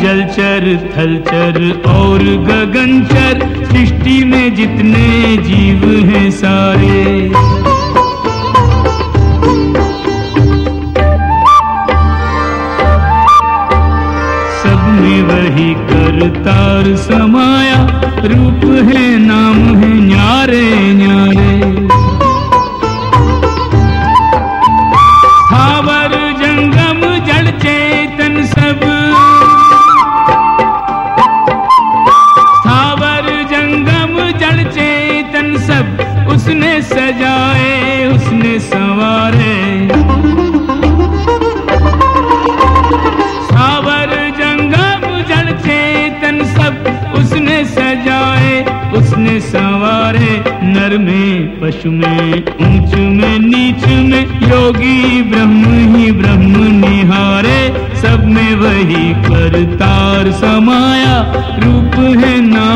जलचर थलचर और गगनचर सृष्टि में जितने जीव हैं सारे। सब में वही करतार समाया, रूप है नाम सजाए, उसने सवारे। सावर, जंगम जड़ चेतन सब उसने सजाए, उसने सवारे। नर में, पशु में, ऊंच में, नीच में, योगी, ब्रह्म ही ब्रह्म निहारे। सब में वही करतार समाया, रूप है न्यारे